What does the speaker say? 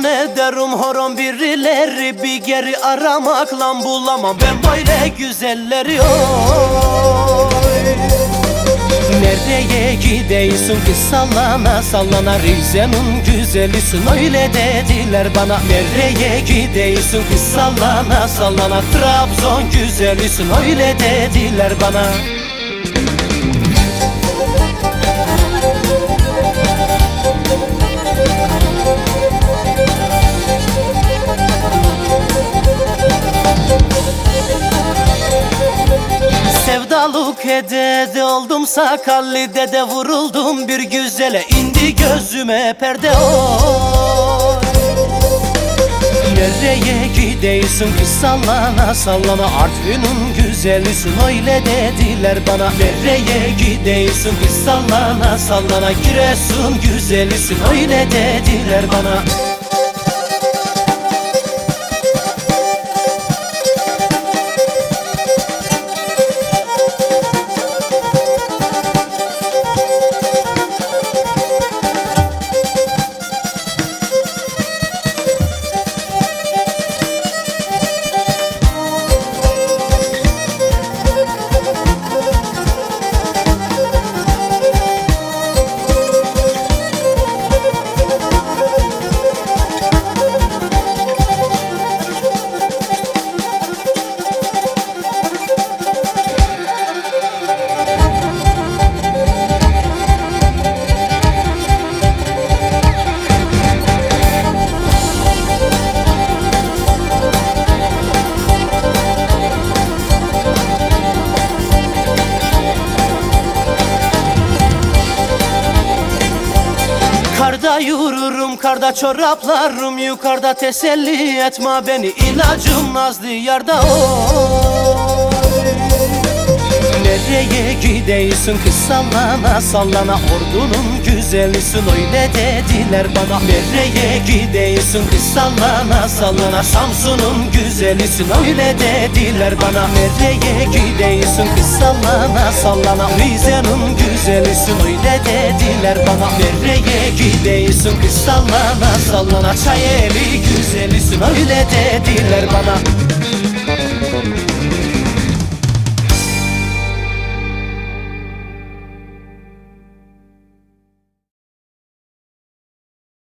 ederim horon birileri Bir geri aramakla bulamam. Ben böyle güzelleri oy. Nereye gidiyorsun ki sallana sallana Rize'nin güzelisin öyle dediler bana. Nereye gidiyorsun ki sallana sallana Trabzon güzelisin öyle dediler bana Edede oldum sakalli de vuruldum. Bir güzele indi gözüme perde oy Nereye gidiyorsun ki sallana sallana Artvin'in güzelisin öyle dediler bana. Nereye gidiyorsun ki sallana sallana Giresun güzelisin öyle dediler bana Karda yürürüm, karda çoraplarım Yukarıda teselli etme beni. İlacım nazlı yarda oy Nereye gidiyorsun ki sallana sallana. Ordunun güzelisin öyle dediler bana. Nereye gidiyorsun ki sallana sallana. Samsun'un güzelisin öyle dediler bana. Nereye gidiyorsun ki sallana sallana. Rize'nin güzelisin öyle dediler bana. Nereye gidiyorsun ki sallana sallana. Çayeli güzelisin öyle dediler bana